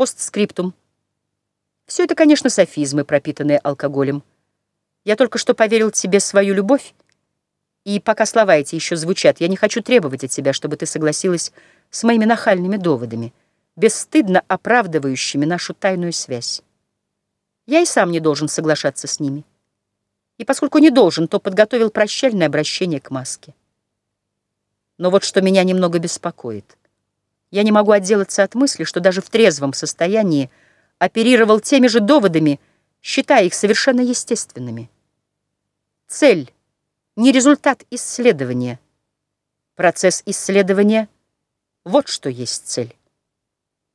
Постскриптум. Все это, конечно, софизмы, пропитанные алкоголем. Я только что поверил тебе свою любовь, и пока слова эти еще звучат, я не хочу требовать от тебя, чтобы ты согласилась с моими нахальными доводами, бесстыдно оправдывающими нашу тайную связь. Я и сам не должен соглашаться с ними. И поскольку не должен, то подготовил прощальное обращение к маске. Но вот что меня немного беспокоит. Я не могу отделаться от мысли, что даже в трезвом состоянии оперировал теми же доводами, считая их совершенно естественными. Цель — не результат исследования. Процесс исследования — вот что есть цель.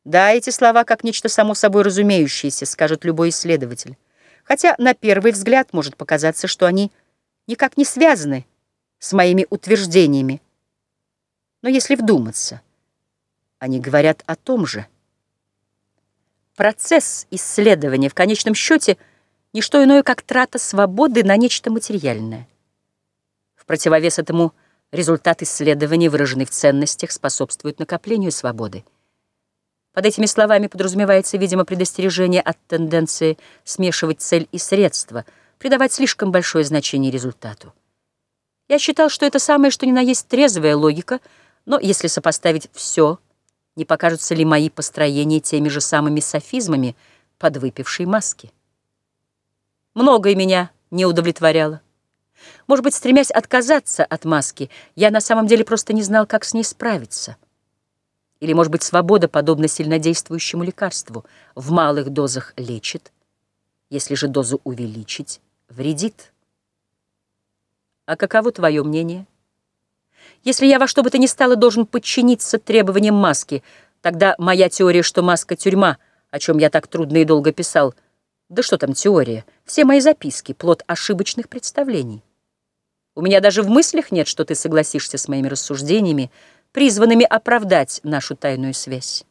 Да, эти слова как нечто само собой разумеющееся, скажет любой исследователь. Хотя на первый взгляд может показаться, что они никак не связаны с моими утверждениями. Но если вдуматься, они говорят о том же. Процесс исследования в конечном счете не что иное, как трата свободы на нечто материальное. В противовес этому результат исследования, выраженный в ценностях, способствует накоплению свободы. Под этими словами подразумевается, видимо, предостережение от тенденции смешивать цель и средства, придавать слишком большое значение результату. Я считал, что это самое, что ни на есть трезвая логика — но если сопоставить все, не покажутся ли мои построения теми же самыми софизмами подвыпившей маски? Многое меня не удовлетворяло. Может быть, стремясь отказаться от маски, я на самом деле просто не знал, как с ней справиться. Или, может быть, свобода, подобно сильнодействующему лекарству, в малых дозах лечит, если же дозу увеличить, вредит. А каково твое мнение? Если я во что бы то ни стало должен подчиниться требованиям маски, тогда моя теория, что маска — тюрьма, о чем я так трудно и долго писал, да что там теория, все мои записки — плод ошибочных представлений. У меня даже в мыслях нет, что ты согласишься с моими рассуждениями, призванными оправдать нашу тайную связь.